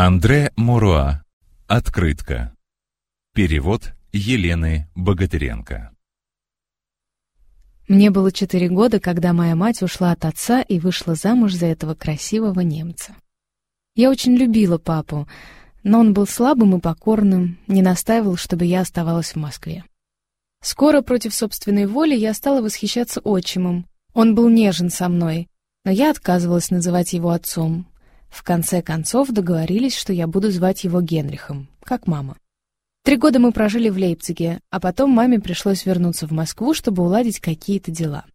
Андре Муруа. Открытка. Перевод Елены Богатыренко. Мне было четыре года, когда моя мать ушла от отца и вышла замуж за этого красивого немца. Я очень любила папу, но он был слабым и покорным, не настаивал, чтобы я оставалась в Москве. Скоро против собственной воли я стала восхищаться отчимом. Он был нежен со мной, но я отказывалась называть его отцом. В конце концов договорились, что я буду звать его Генрихом, как мама. Три года мы прожили в Лейпциге, а потом маме пришлось вернуться в Москву, чтобы уладить какие-то дела.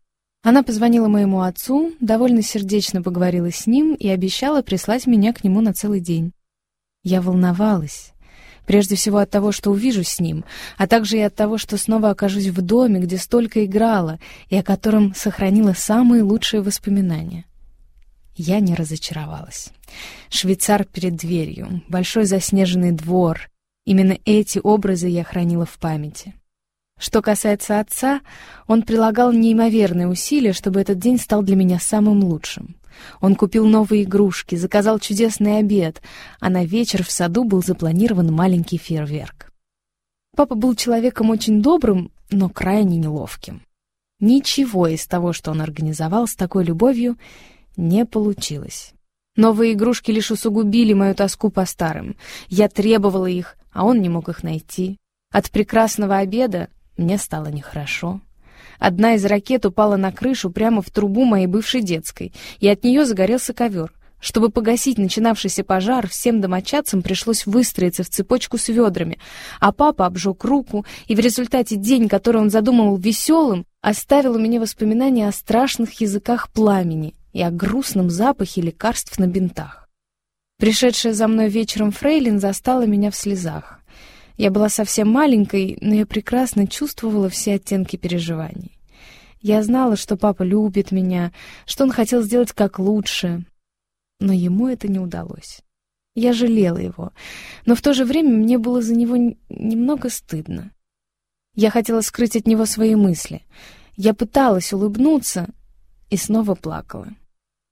Она позвонила моему отцу, довольно сердечно поговорила с ним и обещала прислать меня к нему на целый день. Я волновалась. Прежде всего от того, что увижу с ним, а также и от того, что снова окажусь в доме, где столько играла и о котором сохранила самые лучшие воспоминания. Я не разочаровалась. Швейцар перед дверью, большой заснеженный двор. Именно эти образы я хранила в памяти. Что касается отца, он прилагал неимоверные усилия, чтобы этот день стал для меня самым лучшим. Он купил новые игрушки, заказал чудесный обед, а на вечер в саду был запланирован маленький фейерверк. Папа был человеком очень добрым, но крайне неловким. Ничего из того, что он организовал с такой любовью, не получилось. Новые игрушки лишь усугубили мою тоску по старым. Я требовала их, а он не мог их найти. От прекрасного обеда мне стало нехорошо. Одна из ракет упала на крышу прямо в трубу моей бывшей детской, и от нее загорелся ковер. Чтобы погасить начинавшийся пожар, всем домочадцам пришлось выстроиться в цепочку с ведрами, а папа обжег руку, и в результате день, который он задумывал веселым, оставил у меня воспоминания о страшных языках пламени и о грустном запахе лекарств на бинтах. Пришедшая за мной вечером Фрейлин застала меня в слезах. Я была совсем маленькой, но я прекрасно чувствовала все оттенки переживаний. Я знала, что папа любит меня, что он хотел сделать как лучше, но ему это не удалось. Я жалела его, но в то же время мне было за него немного стыдно. Я хотела скрыть от него свои мысли. Я пыталась улыбнуться и снова плакала.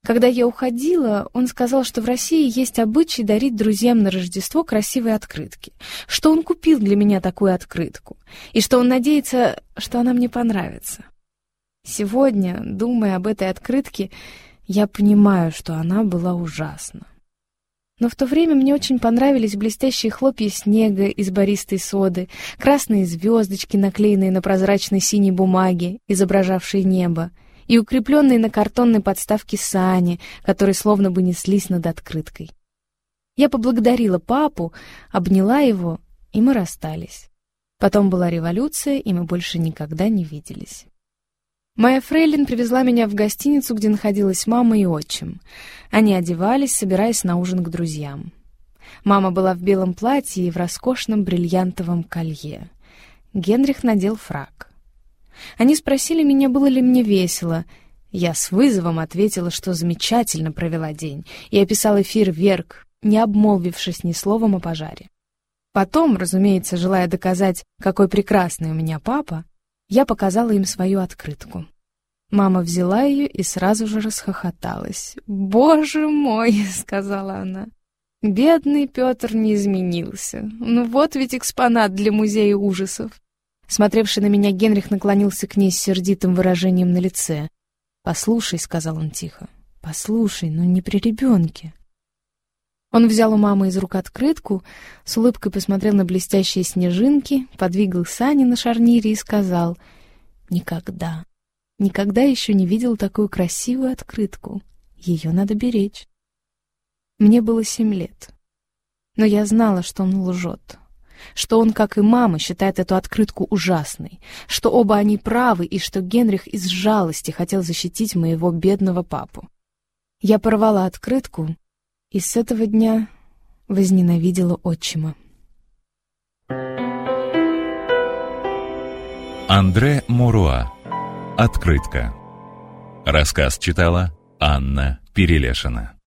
Когда я уходила, он сказал, что в России есть обычай дарить друзьям на Рождество красивые открытки, что он купил для меня такую открытку, и что он надеется, что она мне понравится. Сегодня, думая об этой открытке, я понимаю, что она была ужасна. Но в то время мне очень понравились блестящие хлопья снега из баристой соды, красные звездочки, наклеенные на прозрачной синей бумаге, изображавшие небо, и укрепленные на картонной подставке сани, которые словно бы неслись над открыткой. Я поблагодарила папу, обняла его, и мы расстались. Потом была революция, и мы больше никогда не виделись. Моя фрейлин привезла меня в гостиницу, где находилась мама и отчим. Они одевались, собираясь на ужин к друзьям. Мама была в белом платье и в роскошном бриллиантовом колье. Генрих надел фрак. Они спросили меня, было ли мне весело. Я с вызовом ответила, что замечательно провела день, и описала фейерверк, не обмолвившись ни словом о пожаре. Потом, разумеется, желая доказать, какой прекрасный у меня папа, я показала им свою открытку. Мама взяла ее и сразу же расхохоталась. «Боже мой!» — сказала она. «Бедный Петр не изменился. Ну вот ведь экспонат для музея ужасов. Смотревший на меня Генрих наклонился к ней с сердитым выражением на лице. «Послушай», — сказал он тихо, — «послушай, но не при ребенке». Он взял у мамы из рук открытку, с улыбкой посмотрел на блестящие снежинки, подвигал сани на шарнире и сказал «Никогда, никогда еще не видел такую красивую открытку. Ее надо беречь». Мне было семь лет, но я знала, что он лжет что он, как и мама, считает эту открытку ужасной, что оба они правы и что Генрих из жалости хотел защитить моего бедного папу. Я порвала открытку и с этого дня возненавидела отчима. Андре Муруа. Открытка. Рассказ читала Анна Перелешина.